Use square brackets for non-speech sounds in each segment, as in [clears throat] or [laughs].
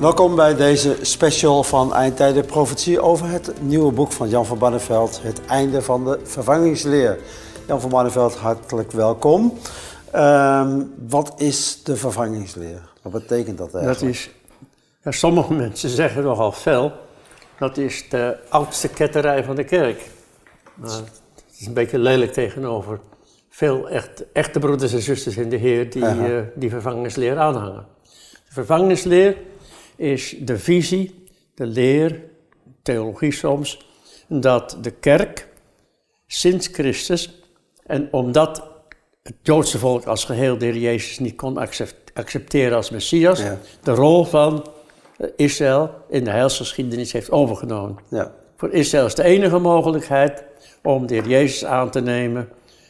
Welkom bij deze special van Eindtijden Profetie over het nieuwe boek van Jan van Barneveld, Het einde van de vervangingsleer. Jan van Barneveld, hartelijk welkom. Ehm, wat is de vervangingsleer? Wat betekent dat eigenlijk? Dat is, ja, sommige mensen zeggen nogal fel, dat is de oudste ketterij van de kerk. Maar het is een beetje lelijk tegenover veel echt, echte broeders en zusters in de Heer die eh, die vervangingsleer aanhangen. De vervangingsleer is de visie, de leer, theologie soms, dat de kerk sinds Christus, en omdat het Joodse volk als geheel de Heer Jezus niet kon accep- accepteren als Messias, Ja. de rol van eh, Israël in de heilsgeschiedenis heeft overgenomen. Ja, Voor Israël is de enige mogelijkheid om de Heer Jezus aan te nemen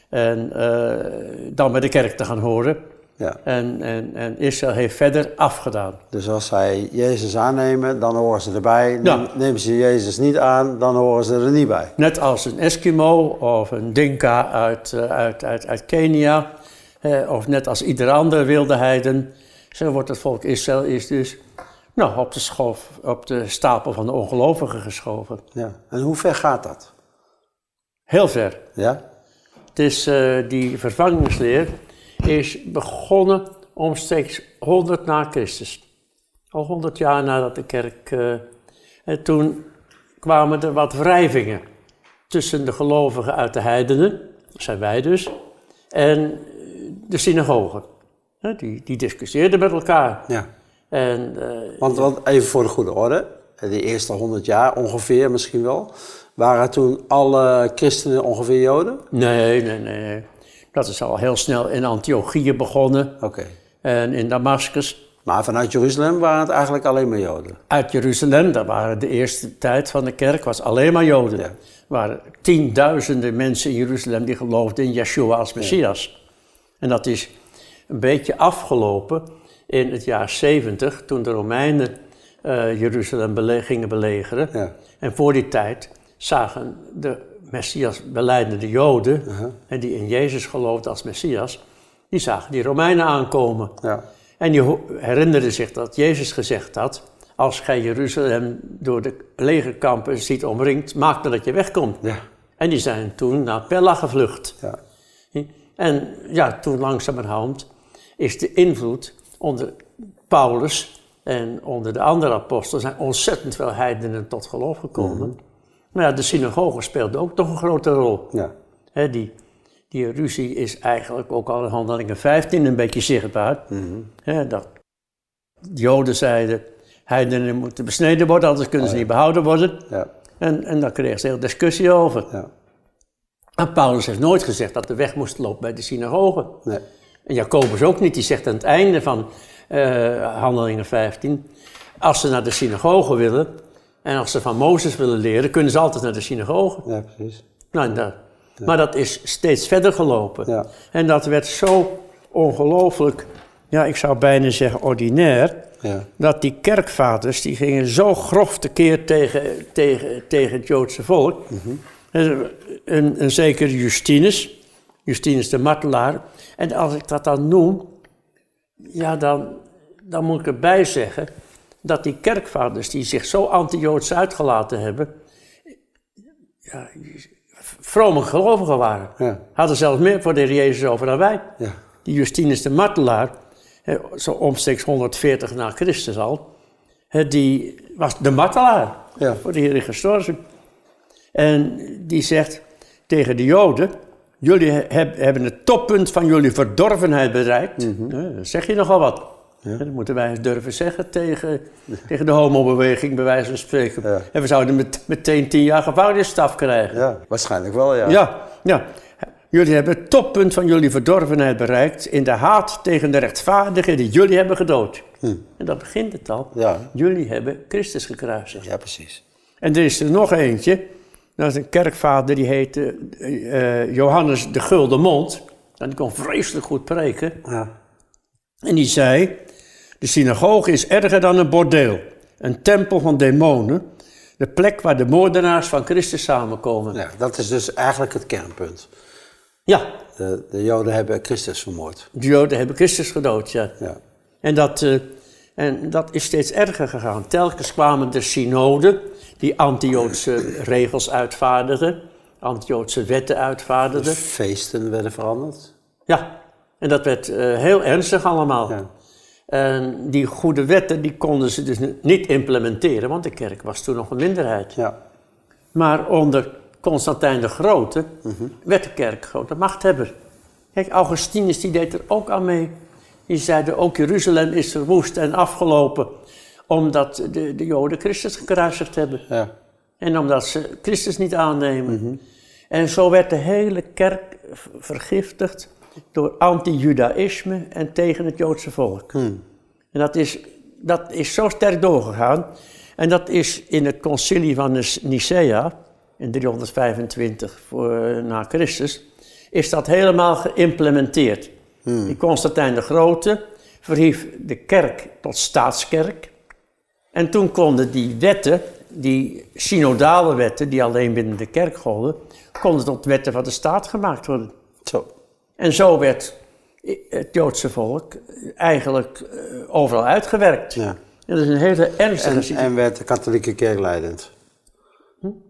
en eh, dan bij de kerk te gaan horen. Ja. En, en, en Israël heeft verder afgedaan. Dus als zij Jezus aannemen, dan horen ze erbij. Ja. Nemen ze Jezus niet aan, dan horen ze er niet bij. Net als een Eskimo of een Dinka uit, eh, uit, uit, uit Kenia, eh, of net als ieder andere wilde heiden, zo wordt het volk Israël is dus nou, op, de schoof, op de stapel van de ongelovigen geschoven. Ja. En hoe ver gaat dat? Heel ver. Ja? Het is, eh, die vervangingsleer is begonnen omstreeks 100 na Christus. Al 100 jaar nadat de kerk. eh, en toen kwamen er wat wrijvingen tussen de gelovigen uit de heidenen, dat zijn wij dus, en eh, de synagogen. Die, die discussieerden met elkaar. Ja. En eh, Want, want even voor de goede orde, de eerste 100 jaar ongeveer misschien wel, waren toen alle christenen ongeveer Joden? nee, nee, nee, nee. Dat is al heel snel in Antiochië begonnen Oké. en in Damascus. Maar vanuit Jeruzalem waren het eigenlijk alleen maar Joden. Uit Jeruzalem, dat waren de eerste tijd van de kerk, was alleen maar Joden. Ja. Er waren tienduizenden mensen in Jeruzalem die geloofden in Yeshua als Messias. En dat is een beetje afgelopen in het jaar 70, toen de Romeinen eh, Jeruzalem bele- gingen belegeren. Ja. En voor die tijd zagen de Messias beleidende Joden, en die in Jezus geloofden als Messias, die zagen die Romeinen aankomen. Ja. En die ho- herinnerde zich dat Jezus gezegd had: Als gij Jeruzalem door de legerkampen ziet omringd, maak dan dat je wegkomt. Ja. En die zijn toen naar Pella gevlucht. Ja. En ja, toen langzamerhand is de invloed onder Paulus en onder de andere apostelen zijn ontzettend veel heidenen tot geloof gekomen. Maar ja, de synagoge speelde ook nog een grote rol. Ja. Die, die ruzie is eigenlijk ook al in Handelingen 15 een beetje zichtbaar. Hè, dat de Joden zeiden, heidenen moeten besneden worden, anders kunnen ze niet behouden worden. Ja. En, en daar kreeg ze heel discussie over. Ja. En Paulus heeft nooit gezegd dat de weg moest lopen bij de synagoge. Nee. En Jacobus ook niet, die zegt aan het einde van eh, Handelingen 15, als ze naar de synagoge willen en als ze van Mozes willen leren, kunnen ze altijd naar de synagoge. Ja, precies. Nou, en Maar dat is steeds verder gelopen. Ja. En dat werd zo ongelooflijk, ja, ik zou bijna zeggen ordinair, Ja. dat die kerkvaders, die gingen zo grof tekeer tegen, tegen, tegen het Joodse volk. En Een, een zekere Justinus, Justinus de martelaar. En als ik dat dan noem, ja, dan, dan moet ik erbij zeggen dat die kerkvaders die zich zo anti-Joods uitgelaten hebben, ja, vrome gelovigen waren. Ja. Hadden zelfs meer voor de Heer Jezus over dan wij. Ja. Die Justinus de martelaar, zo omstreeks 140 na Christus al, die was de martelaar Ja. voor de Heer gestorven. En die zegt tegen de Joden, jullie heb- hebben het toppunt van jullie verdorvenheid bereikt. Dan zeg je nogal wat. Hè, Dat moeten wij eens durven zeggen tegen, tegen de homobeweging, bij wijze van spreken. Ja. En we zouden met, meteen tien jaar gevangenisstraf krijgen. ja, waarschijnlijk wel, ja. Ja, ja. Jullie hebben het toppunt van jullie verdorvenheid bereikt in de haat tegen de rechtvaardigen die jullie hebben gedood. En dat begint het al. Ja. Jullie hebben Christus gekruisigd. Ja, precies. En er is er nog eentje. Dat is een kerkvader die heette eh, Johannes de Gulden Mond. En die kon vreselijk goed preken. Ja. En die zei: De synagoge is erger dan een bordeel, een tempel van demonen, de plek waar de moordenaars van Christus samenkomen. ja, dat is dus eigenlijk het kernpunt. Ja, De, de Joden hebben Christus vermoord. de Joden hebben Christus gedood, ja. Ja. En dat, eh, En dat is steeds erger gegaan. Telkens kwamen de synoden die anti-Joodse [clears throat] regels uitvaardigden, anti-Joodse wetten uitvaardigden. De feesten werden veranderd. Ja, en dat werd eh, heel ernstig allemaal. Ja. En die goede wetten die konden ze dus niet implementeren, want de kerk was toen nog een minderheid. Ja. Maar onder Constantijn de Grote werd de kerk grote machthebber. Kijk, Augustinus die deed er ook aan mee. Die zeiden ook Jeruzalem is verwoest en afgelopen omdat de, de Joden Christus gekruisigd hebben. Ja. En omdat ze Christus niet aannemen. En zo werd de hele kerk vergiftigd door anti-Judaïsme en tegen het Joodse volk. En dat is, dat is zo sterk doorgegaan. En dat is in het concilie van Nicea, in 325 voor, na Christus, is dat helemaal geïmplementeerd. Die Constantijn de Grote verhief de kerk tot staatskerk. En toen konden die wetten, die synodale wetten, die alleen binnen de kerk golden, konden tot wetten van de staat gemaakt worden. En zo werd het Joodse volk eigenlijk eh, overal uitgewerkt. Ja. En dat is een hele ernstige En, situatie. en werd de katholieke kerk leidend.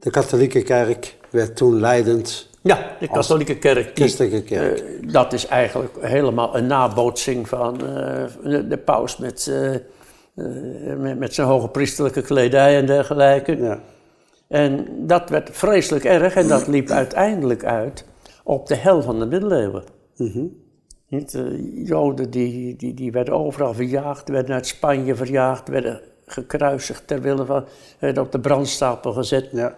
De katholieke kerk werd toen leidend. Ja, de katholieke kerk. Christelijke kerk. eh, dat is eigenlijk helemaal een nabootsing van eh, de, de paus met, eh, eh, met, met zijn hoge priesterlijke kledij en dergelijke. Ja. En dat werd vreselijk erg en dat liep uiteindelijk uit op de hel van de middeleeuwen. Niet, eh, Joden die, die, die werden overal verjaagd, werden uit Spanje verjaagd, werden gekruisigd ter wille van, werden op de brandstapel gezet. Ja.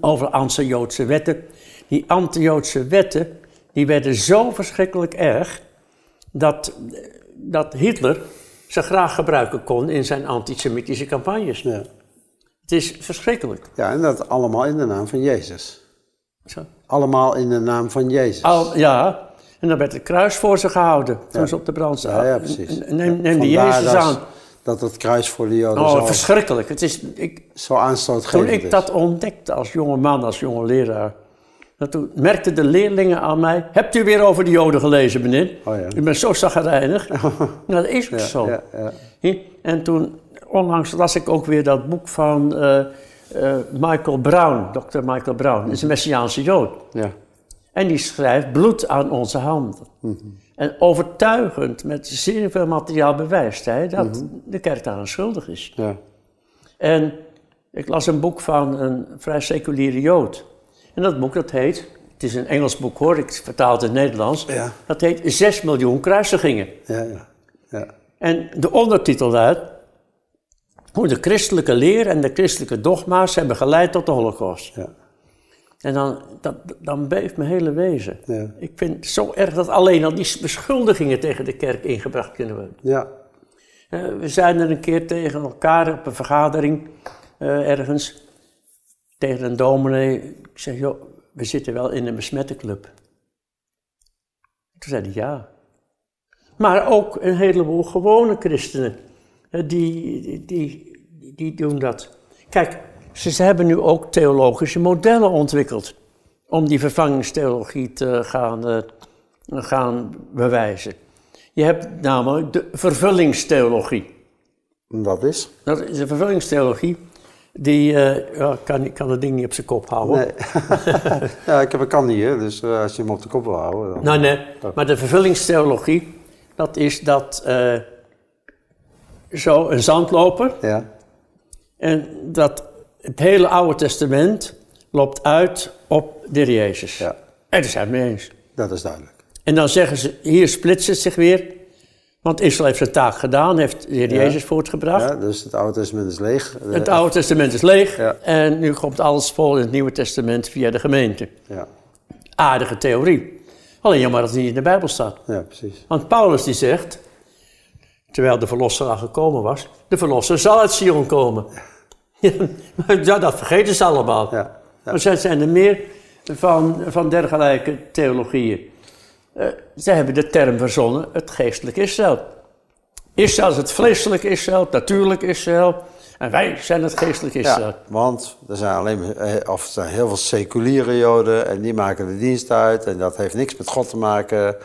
Over anti-Joodse wetten. Die anti-Joodse wetten, die werden zo verschrikkelijk erg, dat, dat Hitler ze graag gebruiken kon in zijn antisemitische campagnes. Ja. Het is verschrikkelijk. ja, en dat allemaal in de naam van Jezus. Zo. Allemaal in de naam van Jezus. Al, ja, en dan werd het kruis voor ze gehouden toen ze op de brand ja, zaten. ja, precies. En- en Neem, neem die Jezus dat- aan. Dat het kruis voor de Joden Oh, verschrikkelijk. Het is, ik, zo aanstootgevend toen ik is. dat ontdekte als jonge man, als jonge leraar, toen merkten de leerlingen aan mij, hebt u weer over de Joden gelezen, meneer? Oh ja. U bent zo zagrijnig. [laughs] nou, dat is ook zo. Ja, ja. En toen, onlangs las ik ook weer dat boek van eh, eh, Michael Brown, Dr. Michael Brown, is een Messiaanse Jood. Ja. En die schrijft bloed aan onze handen. En overtuigend, met zeer veel materiaal bewijst hij dat de kerk daaraan schuldig is. Ja. En ik las een boek van een vrij seculiere Jood. En dat boek dat heet, het is een Engels boek hoor, ik vertaal het in het Nederlands. Ja. Dat heet 6 miljoen kruisigingen. Ja, ja. ja. En de ondertitel luidt, hoe de christelijke leer en de christelijke dogma's hebben geleid tot de holocaust. Ja. En dan, dat, dan beeft mijn hele wezen. Ja. Ik vind het zo erg dat alleen al die beschuldigingen tegen de kerk ingebracht kunnen worden. ja. Eh, we zeiden er een keer tegen elkaar op een vergadering eh, ergens, tegen een dominee. Ik zeg, joh, we zitten wel in een besmette club. Toen zei hij ja. Maar ook een heleboel gewone christenen, eh, die, die, die, die doen dat. Kijk, ze, ze hebben nu ook theologische modellen ontwikkeld om die vervangingstheologie te gaan, eh, gaan bewijzen. Je hebt namelijk de vervullingstheologie. Dat is? Dat is een vervullingstheologie die... eh, ja, kan, kan het ding niet op zijn kop houden. Nee. [laughs] ja, ik heb een kan hier, dus eh, als je hem op de kop wil houden. Dan... Nou, nee. Maar de vervullingstheologie, dat is dat... eh, zo een zandloper. Ja. En dat het hele Oude Testament loopt uit op de Heer Jezus. Ja. En daar zijn het mee eens. Dat is duidelijk. En dan zeggen ze, hier splitst het zich weer. Want Israël heeft zijn taak gedaan, heeft de Heer Ja. Jezus voortgebracht. Ja, dus het Oude Testament is leeg. Het Oude Testament is leeg Ja. en nu komt alles vol in het Nieuwe Testament via de gemeente. Ja. Aardige theorie. Alleen jammer dat het niet in de Bijbel staat. ja, precies. Want Paulus die zegt, terwijl de verlosser al gekomen was, de verlosser zal uit Sion komen. Ja, dat vergeten ze allemaal. Ja. Maar er zijn er meer van, van dergelijke theologieën. Eh, ze hebben de term verzonnen, het geestelijk Israël. Israël is het vleeselijk Israël, het natuurlijk Israël. En wij zijn het geestelijk Israël. Ja, want er zijn, alleen, eh, of er zijn heel veel seculiere joden en die maken de dienst uit en dat heeft niks met God te maken.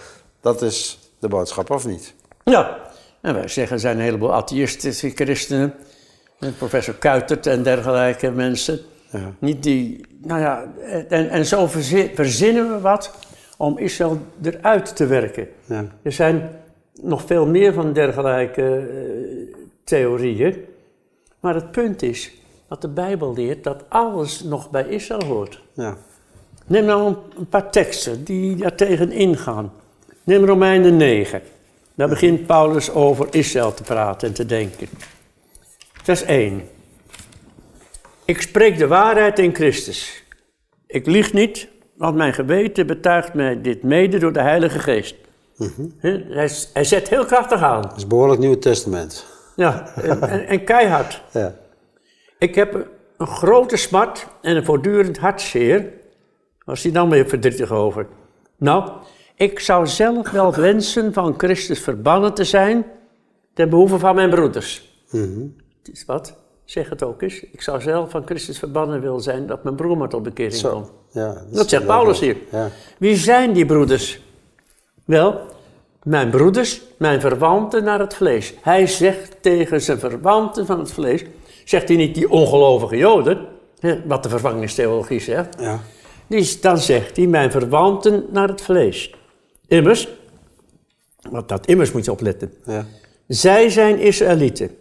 Dat is de boodschap, of niet? Ja, En wij zeggen, er zijn een heleboel atheïstische christenen. En professor Kuitert en dergelijke mensen. Ja. Niet die, nou ja, en, en zo verzi- verzinnen we wat om Israël eruit te werken. Ja. Er zijn nog veel meer van dergelijke eh, theorieën. Maar het punt is dat de Bijbel leert dat alles nog bij Israël hoort. Ja. Neem nou een, een paar teksten die daar tegen ingaan. Neem Romeinen 9. Daar begint Paulus over Israël te praten en te denken. Vers 1. Ik spreek de waarheid in Christus. Ik lieg niet, want mijn geweten betuigt mij dit mede door de Heilige Geest. Hè, hij, hij zet heel krachtig aan. Dat is behoorlijk Nieuw Testament. Ja, en, en, en keihard. [laughs] Ja. Ik heb een grote smart en een voortdurend hartzeer. Was hij dan weer verdrietig over? Nou, ik zou zelf wel wensen van Christus verbannen te zijn ten behoeve van mijn broeders. Het is wat? Zeg het ook eens. Ik zou zelf van Christus verbannen willen zijn dat mijn broer maar tot bekering komt. Zo. Ja, Dat zegt Paulus hier. Ja. Wie zijn die broeders? Wel, mijn broeders, mijn verwanten naar het vlees. Hij zegt tegen zijn verwanten van het vlees, zegt hij niet die ongelovige Joden, wat de vervangingstheologie zegt. Ja. Die, dan zegt hij mijn verwanten naar het vlees. Immers, want dat immers moet je opletten. Ja. Zij zijn Israëlieten.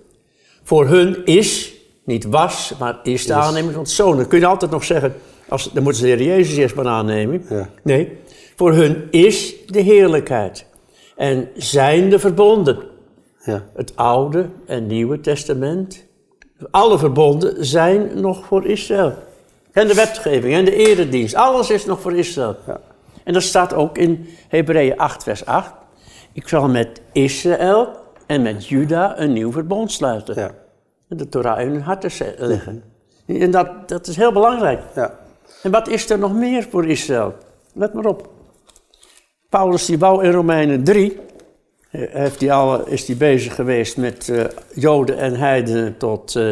Voor hun is, niet was, maar is de aanneming van het zoon. Dan kun je altijd nog zeggen, als, dan moeten ze de Heer Jezus eerst maar aannemen. Ja. Nee, voor hun is de heerlijkheid. En zijn de verbonden. Ja. Het Oude en Nieuwe Testament. Alle verbonden zijn nog voor Israël. En de wetgeving en de eredienst. Alles is nog voor Israël. Ja. En dat staat ook in Hebreeën 8, vers 8. Ik zal met Israël en met Juda een nieuw verbond sluiten. Ja. En de Torah in hun harten ze- leggen. En dat, dat is heel belangrijk. Ja. En wat is er nog meer voor Israël? Let maar op. Paulus die wou in Romeinen 3, eh, heeft die al, is hij bezig geweest met eh, Joden en Heidenen tot, eh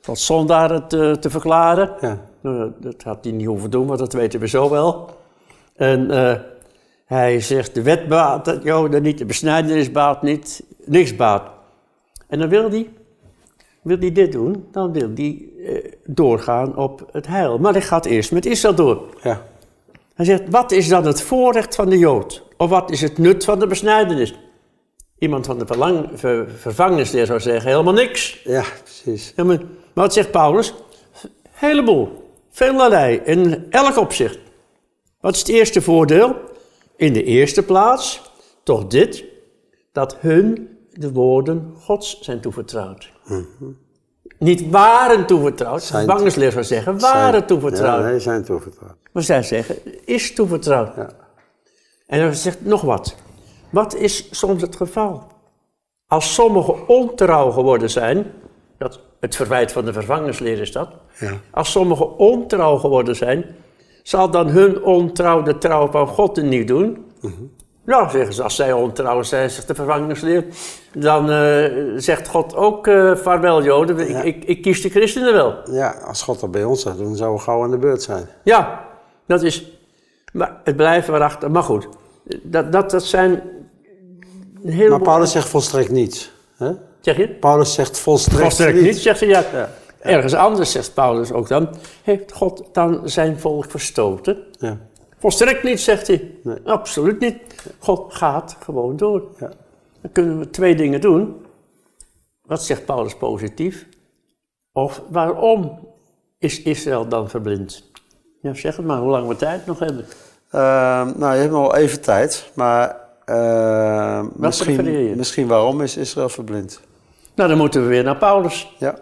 tot zondaren te, te verklaren. Ja. Nou, dat had hij niet hoeven doen, want dat weten we zo wel. En eh, hij zegt, de wet baat Joden niet, de besnijdenis baat niet, niks baat. En dan wil hij, wil hij dit doen, dan wil hij eh, doorgaan op het heil. Maar hij gaat eerst met Israël door. Ja. Hij zegt, wat is dan het voorrecht van de Jood? Of wat is het nut van de besnijdenis? Iemand van de verlang, ver, vervangingsleer zou zeggen, helemaal niks. Ja, precies. Ja, maar, maar wat zegt Paulus? Heleboel, veelerlei, in elk opzicht. Wat is het eerste voordeel? In de eerste plaats, toch dit, dat hun de woorden Gods zijn toevertrouwd. Niet waren toevertrouwd, Zijn- vervangingsleer zou zeggen, waren Zijn- toevertrouwd. Ja, nee, zijn toevertrouwd. Maar zij zeggen, is toevertrouwd. Ja. En dan zegt nog wat. Wat is soms het geval? Als sommigen ontrouw geworden zijn, dat, het verwijt van de vervangersleer is dat. Ja. Als sommigen ontrouw geworden zijn, zal dan hun ontrouw de trouw van God niet doen? Nou, zeggen ze, als zij ontrouw zijn, zegt de vervangersleer, dan eh, zegt God ook, eh vaarwel Joden, ik, Ja. ik, ik kies de christenen wel. ja, als God dat bij ons zou doen, zouden we gauw aan de beurt zijn. Ja, dat is. Maar het blijven waarachter. Maar goed, dat, dat, dat zijn. Een heleboel, Maar Paulus zegt volstrekt niets. Hè? Zeg je? Paulus zegt volstrekt, Volstrekt niet. niet, zegt hij. Ja. Ja. Ergens anders zegt Paulus ook dan. Heeft God dan zijn volk verstoten? Ja. Volstrekt niet, zegt hij. Nee. Absoluut niet. God gaat gewoon door. Ja. Dan kunnen we twee dingen doen. Wat zegt Paulus positief? Of waarom is Israël dan verblind? Ja, zeg het maar, hoe lang we tijd nog hebben. Ehm, nou, je hebt nog wel even tijd, maar ehm, misschien, misschien waarom is Israël verblind? Nou, dan moeten we weer naar Paulus. Ja,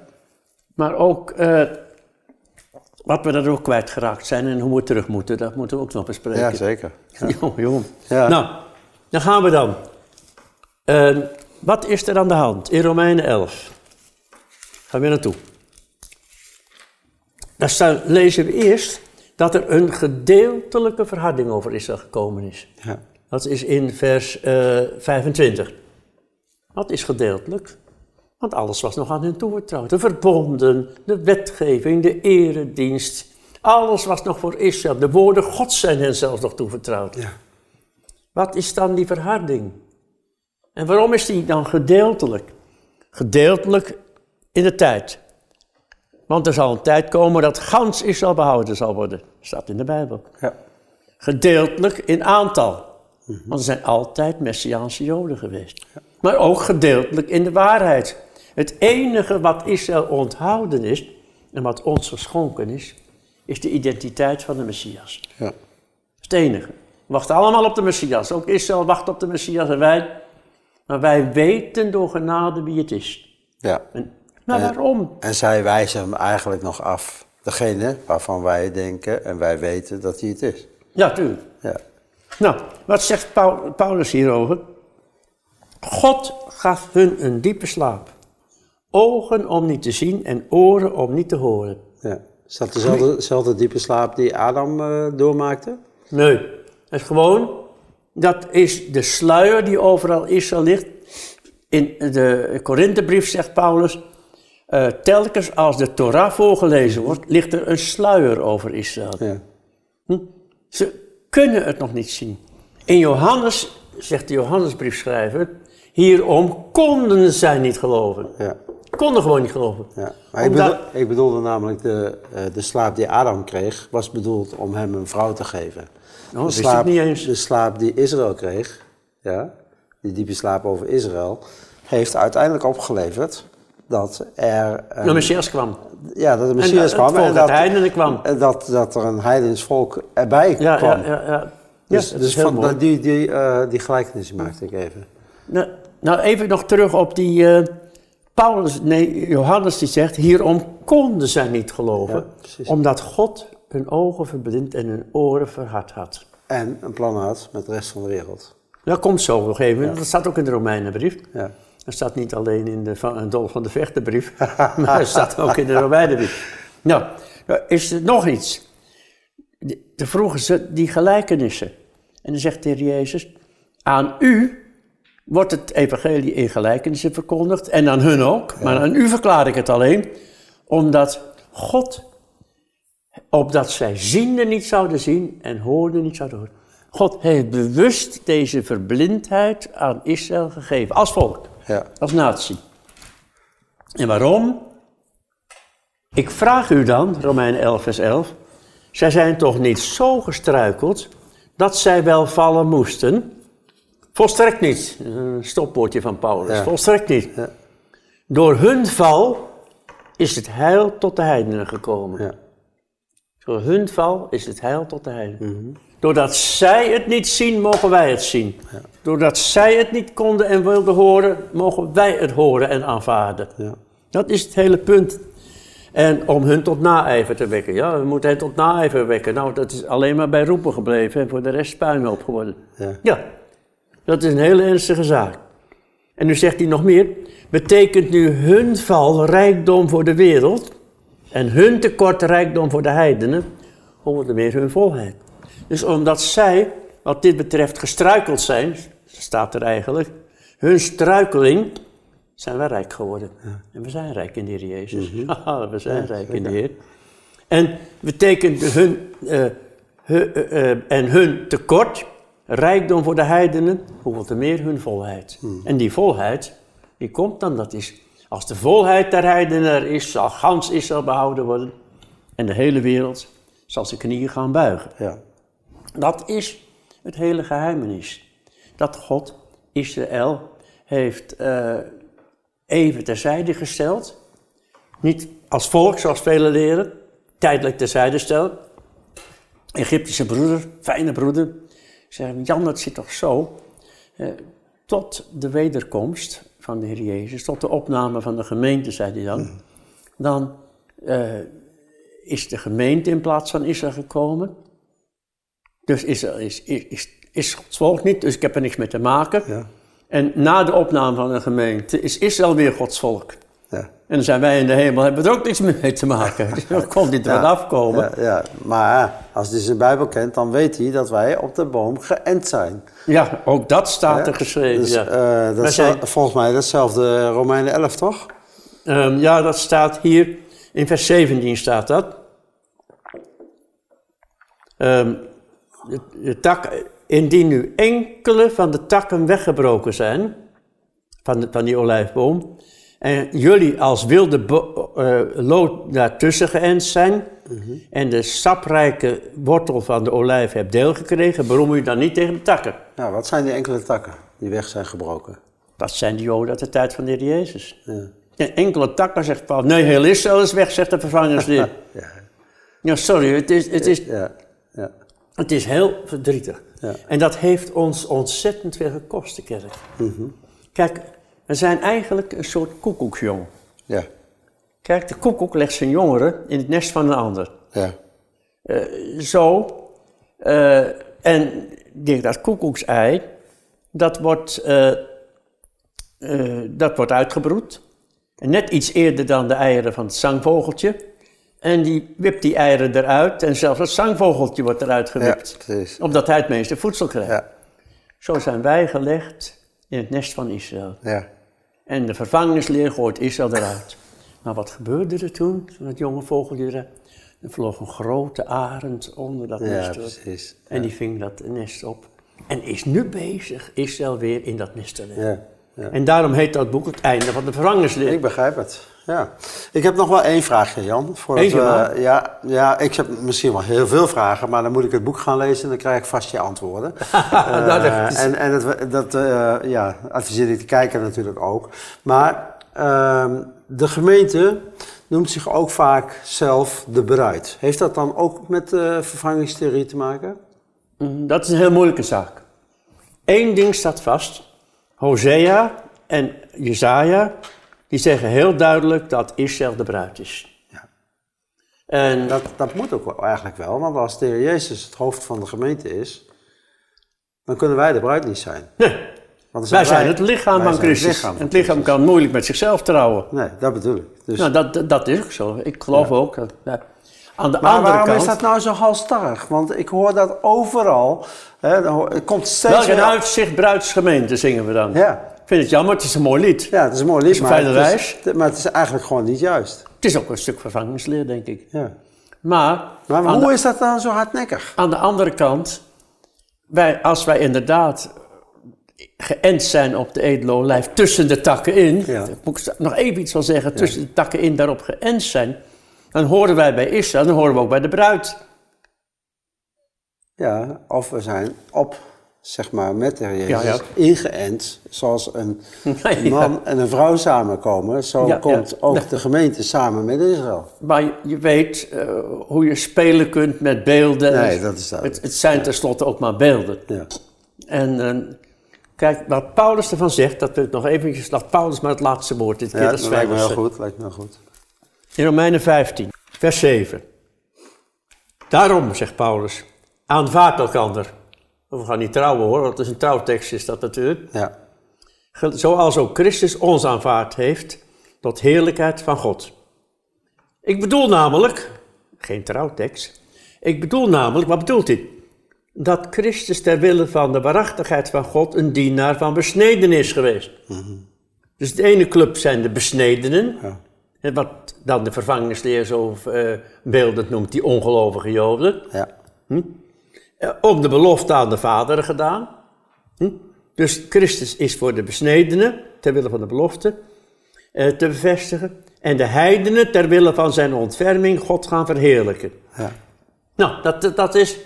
Maar ook eh, wat we daar ook kwijtgeraakt zijn en hoe we terug moeten, dat moeten we ook nog bespreken. ja zeker. Ja. [laughs] Jong, jong. Ja. Nou, dan gaan we dan. Eh, wat is er aan de hand in Romeinen 11? Gaan we naartoe. Daar staan, lezen we eerst dat er een gedeeltelijke verharding over Israël gekomen is. Ja. Dat is in vers eh, 25. Wat is gedeeltelijk? Want alles was nog aan hen toevertrouwd. De verbonden, de wetgeving, de eredienst. Alles was nog voor Israël. De woorden Gods zijn hen zelfs nog toevertrouwd. Ja. Wat is dan die verharding? En waarom is die dan gedeeltelijk? Gedeeltelijk in de tijd. Want er zal een tijd komen dat gans Israël behouden zal worden. Staat in de Bijbel. Ja. Gedeeltelijk in aantal. Want er zijn altijd Messiaanse Joden geweest. Maar ook gedeeltelijk in de waarheid. Het enige wat Israël onthouden is en wat ons geschonken is, is de identiteit van de Messias. Ja. Dat is het enige. We wachten allemaal op de Messias. Ook Israël wacht op de Messias en wij. Maar wij weten door genade wie het is. ja. En, nou, En- waarom? En zij wijzen hem eigenlijk nog af. Degene waarvan wij denken en wij weten dat hij het is. Ja, tuurlijk. Ja. Nou, wat zegt Paul- Paulus hierover? God gaf hun een diepe slaap. Ogen om niet te zien en oren om niet te horen. ja. Is dat dezelfde, dezelfde diepe slaap die Adam eh, doormaakte? Nee, het is gewoon, dat is de sluier die overal Israël ligt. In de Korinthebrief zegt Paulus, eh, telkens als de Torah voorgelezen wordt, ligt er een sluier over Israël. Ja. Ze kunnen het nog niet zien. In Johannes, zegt de Johannesbriefschrijver, hierom konden zij niet geloven. Ja. Konden gewoon niet geloven. Ja. Maar ik, Omdat- bedoel- ik bedoelde namelijk de, eh, de slaap die Adam kreeg, was bedoeld om hem een vrouw te geven. Oh, dat de, ik niet eens. de slaap die Israël kreeg, ja, die diepe slaap over Israël, heeft uiteindelijk opgeleverd dat er, een- De Messias kwam. ja, dat de Messias kwam en dat, heidenen kwam. en dat, dat er een heidens volk erbij Ja, kwam. ja, ja. ja. Dus, ja, dus van, mooi. die, die, eh, die gelijkenis maakte ik even. Nou, nou, even nog terug op die eh, Paulus, nee, Johannes die zegt, hierom konden zij niet geloven, Ja, omdat God hun ogen verblind en hun oren verhard had. En een plan had met de rest van de wereld. Dat komt zo nog even, dat staat ook in de Romeinenbrief. Ja. Dat staat niet alleen in de van, Dolf van de Vechtenbrief, [laughs] maar dat staat ook in de Romeinenbrief. Nou, nou is er nog iets. Toen vroegen ze die gelijkenissen. En dan zegt de Heer Jezus, aan u wordt het evangelie in gelijkenissen verkondigd. En aan hun ook. Maar aan u verklaar ik het alleen. Omdat God, opdat zij ziende niet zouden zien en hoorden niet zouden horen. God heeft bewust deze verblindheid aan Israël gegeven. Als volk, Ja. als natie. En waarom? Ik vraag u dan, Romeinen 11 vers 11. Zij zijn toch niet zo gestruikeld dat zij wel vallen moesten? Volstrekt niet. Een stopwoordje van Paulus. Ja. Volstrekt niet. Ja. Door hun val is het heil tot de heidenen gekomen. Ja. Door hun val is het heil tot de heidenen. Doordat zij het niet zien, mogen wij het zien. Doordat zij het niet konden en wilden horen, mogen wij het horen en aanvaarden. Ja. Dat is het hele punt. En om hun tot naijver te wekken. Ja, we moeten hen tot naijver wekken. Nou, dat is alleen maar bij roepen gebleven en voor de rest puinhoop geworden. Ja. Dat is een hele ernstige zaak. En nu zegt hij nog meer. Betekent nu hun val rijkdom voor de wereld en hun tekort rijkdom voor de heidenen, hoorde weer hun volheid. Dus omdat zij, wat dit betreft, gestruikeld zijn, staat er eigenlijk, hun struikeling, zijn wij rijk geworden. En we zijn rijk in de Heer Jezus. [laughs] Haha, we zijn rijk in de Heer. En betekent hun, eh, hu- eh, eh, en hun tekort, rijkdom voor de heidenen, hoeveel te meer hun volheid. En die volheid, die komt dan, dat is, als de volheid der heidenen er is, zal gans Israël behouden worden. En de hele wereld zal zijn knieën gaan buigen. Ja. Dat is het hele geheimenis. Dat God Israël heeft eh, even terzijde gesteld. Niet als volk, zoals velen leren, tijdelijk terzijde stelt. Egyptische broeder, fijne broeder, zeggen: Jan, het zit toch zo. eh, tot de wederkomst van de Heer Jezus, tot de opname van de gemeente, zei hij dan. Dan eh, is de gemeente in plaats van Israël gekomen. Dus Israël is, is, is, is Gods volk niet, dus ik heb er niks mee te maken. Ja. En na de opname van de gemeente is Israël weer Gods volk. Ja. En dan zijn wij in de hemel, hebben we er ook niks mee te maken. [laughs] Er kon niet Ja. vanaf komen. Ja, ja, maar als hij zijn Bijbel kent, dan weet hij dat wij op de boom geënt zijn. Ja, ook dat staat er geschreven. Dus, eh, dat is zijn- volgens mij datzelfde Romeinen 11, toch? Ehm, ja, dat staat hier, in vers 17 staat dat. Ehm, de, de tak, indien nu enkele van de takken weggebroken zijn, van, de, van die olijfboom. En jullie als wilde eh, lood daartussen geënt zijn. En de saprijke wortel van de olijf hebt deel gekregen. Beroem u dan niet tegen de takken. Nou, wat zijn die enkele takken die weg zijn gebroken? Dat zijn de Joden uit de tijd van de Heer Jezus. Ja. En enkele takken zegt Paul. Nee, heel Israël is weg, zegt de vervangersleer. [laughs] Ja, ja, sorry, het is, het, is, ja, ja. het is heel verdrietig. Ja. En dat heeft ons ontzettend veel gekost, de kerk. Mhm. Kijk, we zijn eigenlijk een soort koekoeksjong. ja, Kijk, de koekoek legt zijn jongeren in het nest van een ander. ja. Eh, zo. eh, en denk dat koekoeksei, dat wordt, eh, dat wordt uitgebroed. En net iets eerder dan de eieren van het zangvogeltje. En die wipt die eieren eruit en zelfs het zangvogeltje wordt eruit Ja, gewipt. precies. Omdat hij het meeste voedsel krijgt. Ja, Zo zijn wij gelegd in het nest van Israël. ja. En de vervangingsleer gooit Israël eruit. Maar wat gebeurde er toen, toen het jonge vogeltje eruit? Er vloog een grote arend onder dat nest. precies. En die ving dat nest op. En is nu bezig Israël weer in dat nest te leggen. Ja, ja. En daarom heet dat boek het einde van de vervangingsleer. Ik begrijp het. Ja. Ik heb nog wel één vraagje, Jan. Maar? ja, ja, ik heb misschien wel heel veel vragen, maar dan moet ik het boek gaan lezen en dan krijg ik vast je antwoorden. [laughs] Nou, Eh, is- en en dat, dat eh, ja, adviseer ik de kijker natuurlijk ook. Maar ehm, de gemeente noemt zich ook vaak zelf de bruid. Heeft dat dan ook met eh vervangingstheorie te maken? Mm, Dat is een heel moeilijke zaak. Eén ding staat vast. Hosea en Jezaja, die zeggen heel duidelijk dat Israël de bruid is. Ja. En Dat, dat moet ook wel, eigenlijk wel, want als de Heer Jezus het hoofd van de gemeente is, dan kunnen wij de bruid niet zijn. nee, Want wij zijn het lichaam van zijn het Christus. lichaam en het lichaam Christus. kan moeilijk met zichzelf trouwen. Nee, dat bedoel ik. Dus, Nou, dat, dat- is ook zo. Ik geloof ook. Dat, ja. Aan de maar waarom kant... is dat nou zo halstarrig? Want ik hoor dat overal. Hè, het komt steeds Welk een weer- uitzicht bruidsgemeente zingen we dan. Ja. Ik vind het jammer, het is een mooi lied. ja, het is een mooi lied, een maar, fijne het reis. is, maar het is eigenlijk gewoon niet juist. Het is ook een stuk vervangingsleer, denk ik. Ja. Maar, Maar hoe de, is dat dan zo hardnekkig? aan de andere kant, wij, als wij inderdaad geënt zijn op de edele olijf tussen de takken in, Ja. moet ik nog even iets wel zeggen, tussen de takken in daarop geënt zijn, dan horen wij bij Israël, dan horen we ook bij de bruid. Ja, of we zijn op, zeg maar, met de Jezus Ja, ja. ingeënt. Zoals een [laughs] Ja. man en een vrouw samenkomen. Zo komt ook de gemeente samen met Israël. Maar je- weet eh, hoe je spelen kunt met beelden. Nee, dat is duidelijk. Het, het zijn tenslotte ook maar beelden. Ja. En eh, kijk, wat Paulus ervan zegt, dat ik nog eventjes, laat Paulus maar het laatste woord dit keer, Ja, dat is dat lijkt me heel goed. Lijkt me heel goed. In Romeinen 15, vers 7. Daarom, zegt Paulus, aanvaard elkander. We gaan niet trouwen hoor, want het is een trouwtekst is dat natuurlijk. Ja. Zoals ook Christus ons aanvaard heeft, tot heerlijkheid van God. Ik bedoel namelijk, geen trouwtekst, ik bedoel namelijk, wat bedoelt hij? Dat Christus ter wille van de waarachtigheid van God een dienaar van besneden is geweest. Dus de ene club zijn de besnedenen, Ja. en wat dan de vervangingsleer zo beeldend noemt, die ongelovige Joden. Ja. Eh, om de belofte aan de Vader gedaan. Hm? Dus Christus is voor de besnedenen, ter wille van de belofte, eh, te bevestigen. En de heidenen, ter wille van zijn ontferming, God gaan verheerlijken. Ja. Nou, dat, dat- is,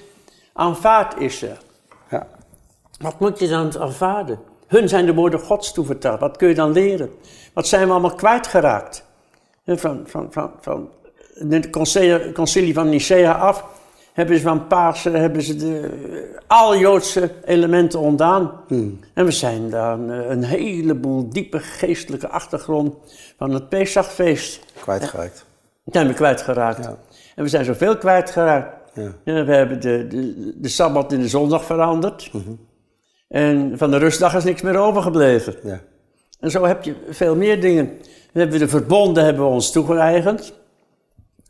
aanvaard is er. Ja. Wat moet je dan aanvaarden? Hun zijn de woorden Gods toevertrouwd. Wat kun je dan leren? Wat zijn we allemaal kwijtgeraakt? Van, van, van, van het concilie, concilie van Nicea af hebben ze van Pasen hebben ze de, alle Joodse elementen ontdaan. En we zijn dan eh, een heleboel diepe geestelijke achtergrond van het Pesachfeest Kwijtgeraakt. zijn we kwijtgeraakt. Ja. En we zijn zoveel kwijtgeraakt. Ja. Ja, we hebben de, de, de Sabbat in de zondag veranderd. En van de rustdag is niks meer overgebleven. Ja. En zo heb je veel meer dingen. We hebben de verbonden hebben we ons toegeëigend.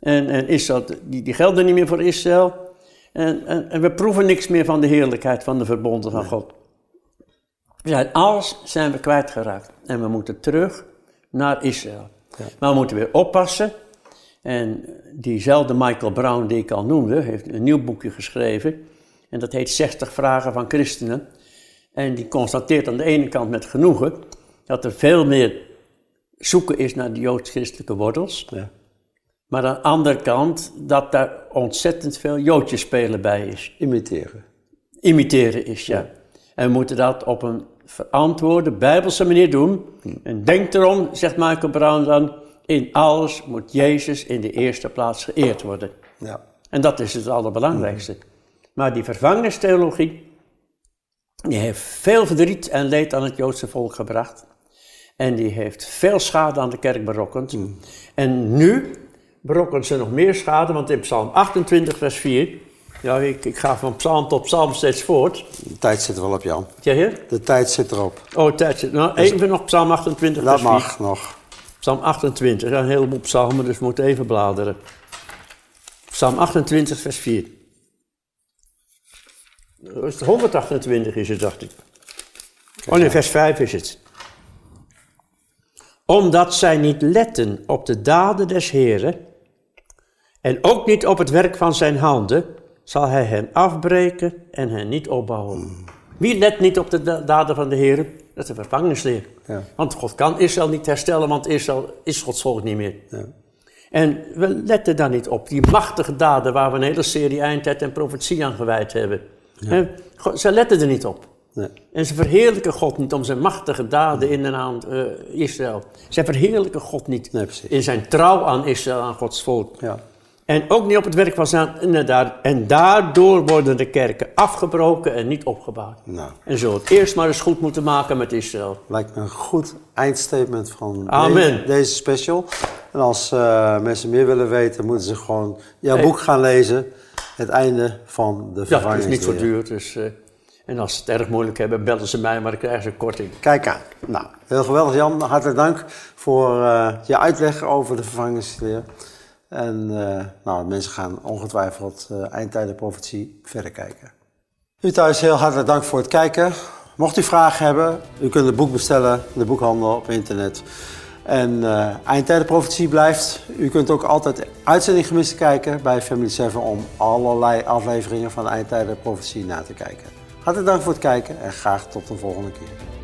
En, en Israël, die, die gelden niet meer voor Israël. En, en, en we proeven niks meer van de heerlijkheid van de verbonden van God. We zijn, alles zijn we kwijtgeraakt. En we moeten terug naar Israël. Maar we moeten weer oppassen. En diezelfde Michael Brown die ik al noemde, heeft een nieuw boekje geschreven. En dat heet 60 vragen van christenen. En die constateert aan de ene kant met genoegen dat er veel meer zoeken is naar de joods-christelijke wortels. Ja. Maar aan de andere kant dat daar ontzettend veel joodjes spelen bij is. Imiteren. Imiteren is, ja. En we moeten dat op een verantwoorde, bijbelse manier doen. En denk erom, zegt Michael Brown dan, in alles moet Jezus in de eerste plaats geëerd worden. Ja. En dat is het allerbelangrijkste. Maar die vervangingstheologie, die heeft veel verdriet en leed aan het Joodse volk gebracht. En die heeft veel schade aan de kerk berokkend. En nu berokkent ze nog meer schade, want in Psalm 28, vers 4. Ja, ik, ik ga van psalm tot psalm steeds voort. De tijd zit er wel op, Jan. Ja, heer? De tijd zit erop. Oh, tijd zit. Nou, even nog psalm 28, Dat vers 4. mag nog. Psalm 28, er zijn een heleboel psalmen, dus we moeten even bladeren. Psalm 28, vers 4. Oh, is het 128 is het, dacht ik. Oh nee, vers 5 is het. Omdat zij niet letten op de daden des Heren en ook niet op het werk van zijn handen, zal hij hen afbreken en hen niet opbouwen. Wie let niet op de da- daden van de Heer? Dat is de vervangingsleer. Ja. Want God kan Israël niet herstellen, want Israël is Gods volk niet meer. Ja. En we letten daar niet op. Die machtige daden waar we een hele serie eindtijd en profetie aan gewijd hebben. God- Ze letten er niet op. Nee. En ze verheerlijken God niet om zijn machtige daden in en aan eh, Israël. Ze verheerlijken God niet Nee, in zijn trouw aan Israël, aan Gods volk. Ja. En ook niet op het werk van zijn... En, daar- en daardoor worden de kerken afgebroken en niet opgebouwd. Nou, En zullen het eerst maar eens goed moeten maken met Israël. lijkt me een goed eindstatement van Amen. deze special. En als eh, mensen meer willen weten, moeten ze gewoon jouw Hey. boek gaan lezen. Het einde van de Ja, het is niet zo duur. Dus, eh, en als ze het erg moeilijk hebben, bellen ze mij, maar dan krijgen ze een korting. Kijk aan. Nou, heel geweldig Jan. Hartelijk dank voor eh, je uitleg over de vervangingsleer. En eh, nou, mensen gaan ongetwijfeld eh eindtijden profetie verder kijken. U thuis heel hartelijk dank voor het kijken. Mocht u vragen hebben, u kunt het boek bestellen in de boekhandel op internet. En eh eindtijden profetie blijft. U kunt ook altijd uitzending gemist kijken bij Family 7 om allerlei afleveringen van eindtijden profetie na te kijken. Hartelijk dank voor het kijken en graag tot de volgende keer.